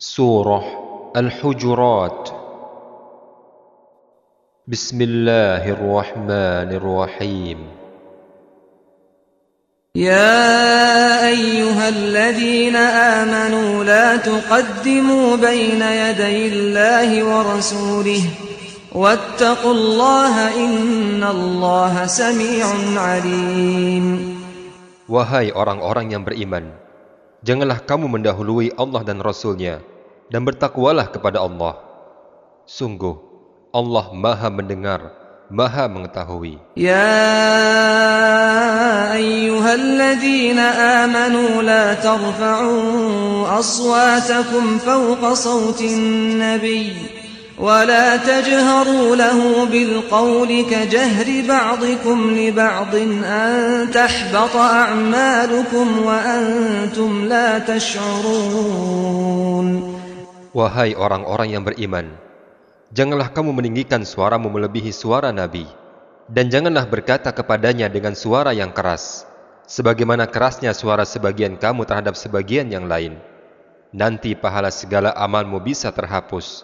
سورة الحجرات. بسم الله الرحمن الرحيم. يا أيها الذين آمنوا لا تقدموا بين يدي الله ورسوله واتقوا الله إن الله سميع عليم. Wahai orang-orang yang beriman, janganlah kamu mendahului Allah dan Rasulnya, dan bertakwalah kepada Allah. Sungguh, Allah maha mendengar, maha mengetahui. Ya ayyuhalladzina amanu la tarfa'u aswatakum fawqa sawtin nabiyy. ولا تجهروا له بالقول كجهر بعضكم لبعض أن تحبط أعمالكم وأنتم لا تشعرون Wahai orang-orang yang beriman, janganlah kamu meninggikan suaramu melebihi suara Nabi, dan janganlah berkata kepadanya dengan suara yang keras, sebagaimana kerasnya suara sebagian kamu terhadap sebagian yang lain. Nanti pahala segala amalmu bisa terhapus,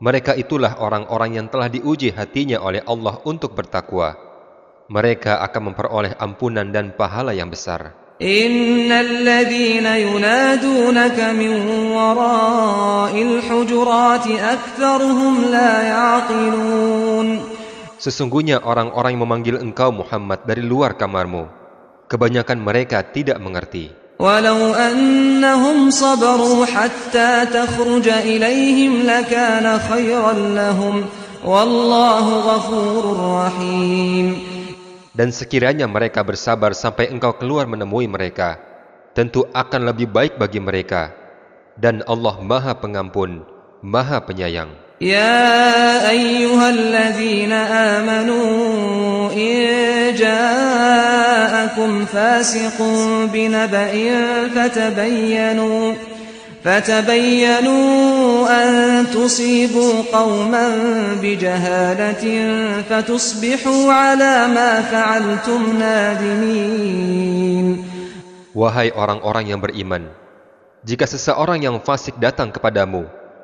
mereka itulah orang-orang yang telah diuji hatinya oleh Allah untuk bertakwa. Mereka akan memperoleh ampunan dan pahala yang besar. Sesungguhnya orang-orang yang memanggil engkau Muhammad dari luar kamarmu, kebanyakan mereka tidak mengerti. ولو أنهم صبروا حتى تخرج إليهم لكان خيرا لهم والله غفور رحيم Dan sekiranya mereka bersabar sampai engkau keluar menemui mereka, tentu akan lebih baik bagi mereka. Dan Allah Maha Pengampun, Maha Penyayang. يا أيها الذين آمنوا إن جاءكم فاسق بنبأ فتبينوا فتبينوا أن تصيبوا قوما بجهالة فتصبحوا على ما فعلتم نادمين. Wahai orang-orang yang beriman, jika seseorang yang fasik datang kepadamu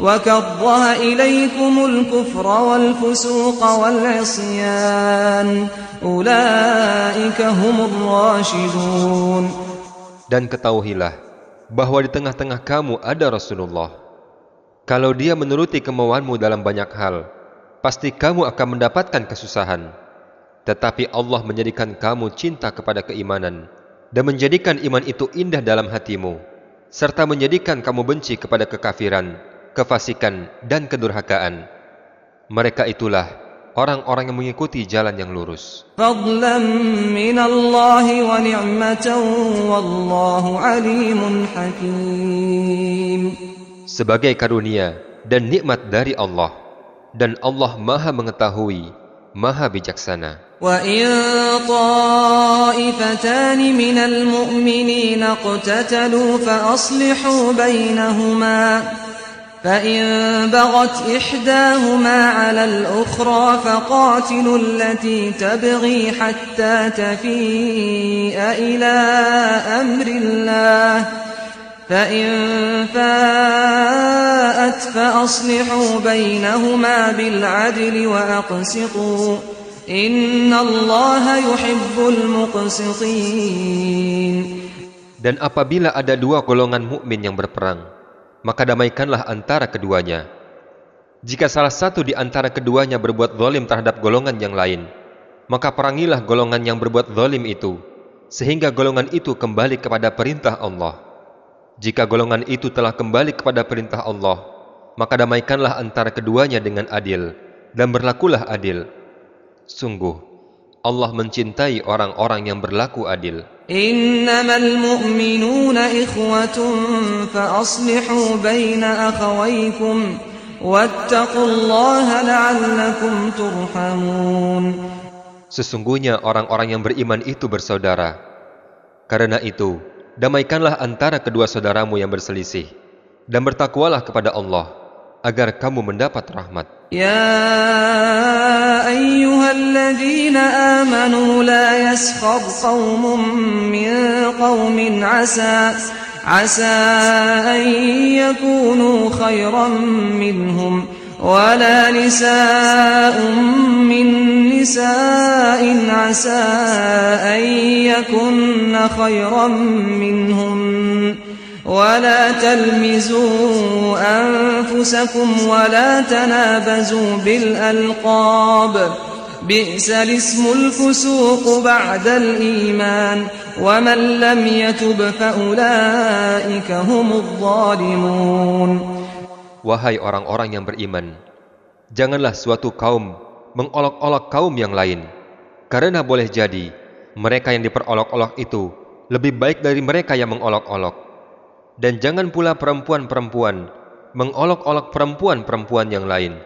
وكره إليكم الكفر والفسوق والعصيان أولئك هم الراشدون Dan ketahuilah bahwa di tengah-tengah kamu ada Rasulullah. Kalau dia menuruti kemauanmu dalam banyak hal, pasti kamu akan mendapatkan kesusahan. Tetapi Allah menjadikan kamu cinta kepada keimanan dan menjadikan iman itu indah dalam hatimu, serta menjadikan kamu benci kepada kekafiran, kefasikan, dan kedurhakaan. Mereka itulah orang-orang yang mengikuti jalan yang lurus. فضلا من الله ونعمة والله عليم حكيم sebagai karunia dan nikmat dari Allah dan Allah Maha mengetahui, Maha bijaksana. وإن طائفتان من المؤمنين اقتتلوا فأصلحوا بينهما فإن بغت إحداهما على الأخرى فقاتلوا التي تبغي حتى تفيء إلى أمر الله فإن فاءت فأصلحوا بينهما بالعدل وأقسطوا إن الله يحب المقسطين. Dan apabila ada dua golongan mukmin yang berperang, maka damaikanlah antara keduanya. Jika salah satu di antara keduanya berbuat zalim terhadap golongan yang lain, maka perangilah golongan yang berbuat zalim itu, sehingga golongan itu kembali kepada perintah Allah. Jika golongan itu telah kembali kepada perintah Allah, maka damaikanlah antara keduanya dengan adil, dan berlakulah adil. Sungguh, Allah mencintai orang-orang yang berlaku adil. إنما المؤمنون إخوة فأصلحوا بين أخويكم واتقوا الله لعلكم ترحمون Sesungguhnya orang-orang yang beriman itu bersaudara. Karena itu, damaikanlah antara kedua saudaramu yang berselisih, dan bertakwalah kepada Allah, agar kamu mendapat rahmat. Ya ayyuhalladzina amanu la yaskhab qaumun min qaumin asa asa an yakunu khairan minhum ولا نساء من نساء عسى أن يكن خيرا منهم ولا تلمزوا أنفسكم ولا تنابزوا بالألقاب بئس الاسم الفسوق بعد الإيمان ومن لم يتب فأولئك هم الظالمون Wahai orang-orang yang beriman, janganlah suatu kaum mengolok-olok kaum yang lain, karena boleh jadi mereka yang diperolok-olok itu lebih baik dari mereka yang mengolok-olok. Dan jangan pula perempuan-perempuan mengolok-olok perempuan-perempuan yang lain,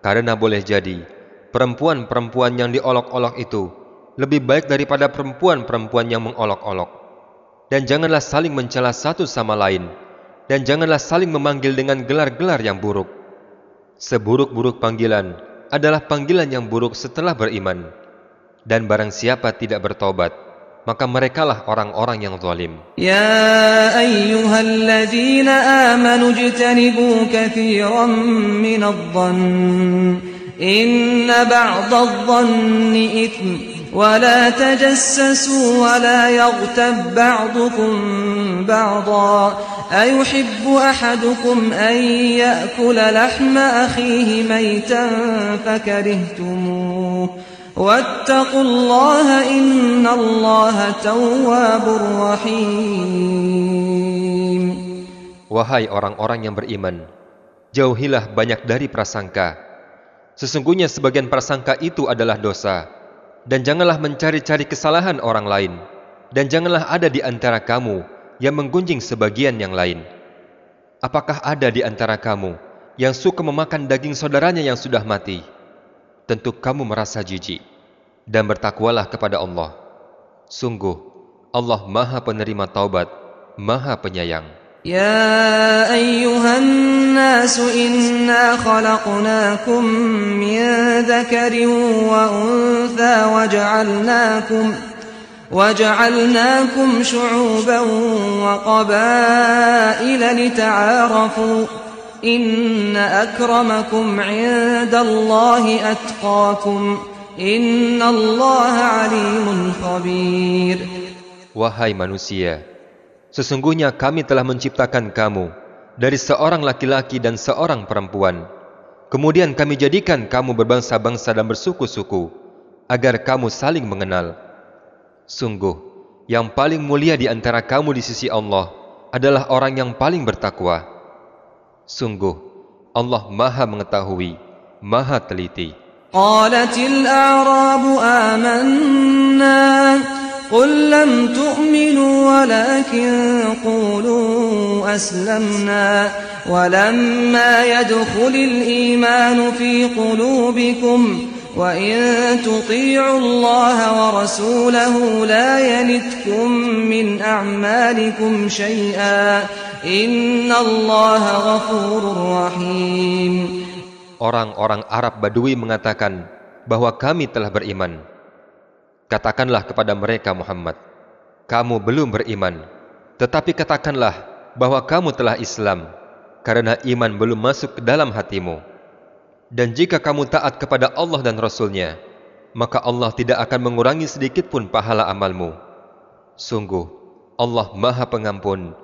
karena boleh jadi perempuan-perempuan yang diolok-olok itu lebih baik daripada perempuan-perempuan yang mengolok-olok. Dan janganlah saling mencela satu sama lain, dan janganlah saling memanggil dengan gelar-gelar yang buruk. Seburuk-buruk panggilan adalah panggilan yang buruk setelah beriman. Dan barang siapa tidak bertobat, maka merekalah orang-orang yang zalim. آمنوا اجتنبوا كثيرا من الظن إن بعض الظن إثم ولا تجسسوا ولا يغتب بعضكم بعضا أيحب أحدكم أن يأكل لحم أخيه ميتا فكرهتموه واتقوا الله إن الله تواب رحيم Wahai orang-orang yang beriman, jauhilah banyak dari prasangka. Sesungguhnya sebagian prasangka itu adalah dosa. Dan janganlah mencari-cari kesalahan orang lain. Dan janganlah ada di antara kamu yang menggunjing sebagian yang lain. Apakah ada di antara kamu yang suka memakan daging saudaranya yang sudah mati? Tentu kamu merasa jijik. Dan bertakwalah kepada Allah. Sungguh, Allah maha penerima taubat, maha penyayang. يا أيها الناس إنا خلقناكم من ذكر وأنثى وجعلناكم وجعلناكم شعوبا وقبائل لتعارفوا إن أكرمكم عند الله أتقاكم إن الله عليم khabir. Wahai manusia, sesungguhnya kami telah menciptakan kamu dari seorang laki-laki dan seorang perempuan. Kemudian kami jadikan kamu berbangsa-bangsa dan bersuku-suku, agar kamu saling mengenal. Sungguh, yang paling mulia di antara kamu di sisi Allah adalah orang yang paling bertakwa. Sungguh, Allah maha mengetahui, maha teliti. قالت الأعراب آمنا قل لم تؤمنوا ولكن قولوا أسلمنا ولما يدخل الإيمان في قلوبكم وإن تطيعوا الله ورسوله لا يلتكم من أعمالكم شيئا Orang-orang Arab Badui mengatakan bahwa kami telah beriman. Katakanlah kepada mereka Muhammad, kamu belum beriman, tetapi katakanlah bahwa kamu telah Islam karena iman belum masuk ke dalam hatimu. Dan jika kamu taat kepada Allah dan Rasulnya, maka Allah tidak akan mengurangi sedikitpun pahala amalmu. Sungguh, Allah Maha Pengampun,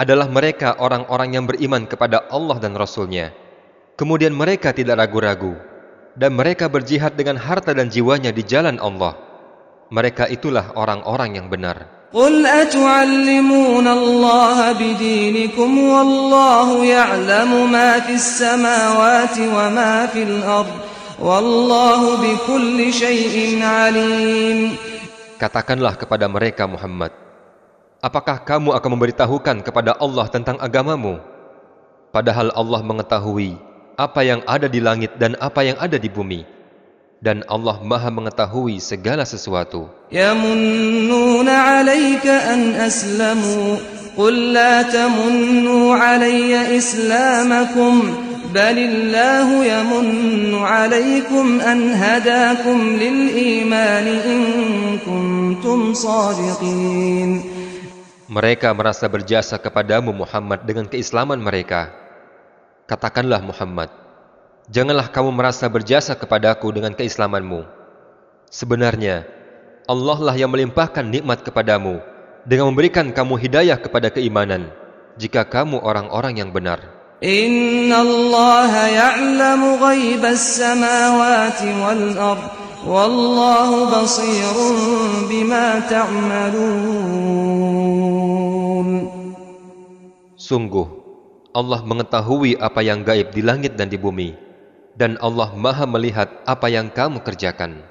adalah mereka orang-orang yang beriman kepada Allah dan Rasul-Nya. Kemudian mereka tidak ragu-ragu dan mereka berjihad dengan harta dan jiwanya di jalan Allah. Mereka itulah orang-orang yang benar. قل أتعلمون الله بدينكم والله يعلم ما في السماوات وما في الأرض والله بكل شيء عليم Katakanlah kepada mereka Muhammad, apakah kamu akan memberitahukan kepada Allah tentang agamamu? Padahal Allah mengetahui apa yang ada di langit dan apa yang ada di bumi. Dan Allah maha mengetahui segala sesuatu. يمنون عليك أن أسلموا قل لا تمنوا علي إسلامكم بل الله يمن عليكم أن هداكم للإيمان إن كنتم صادقين mereka merasa berjasa kepadamu Muhammad dengan keislaman mereka. Katakanlah Muhammad, janganlah kamu merasa berjasa kepadaku dengan keislamanmu. Sebenarnya, Allah lah yang melimpahkan nikmat kepadamu dengan memberikan kamu hidayah kepada keimanan jika kamu orang-orang yang benar. Inna Allah ya'lamu ghaibas samawati wal ardh Sungguh, Allah mengetahui apa yang gaib di langit dan di bumi, dan Allah maha melihat apa yang kamu kerjakan.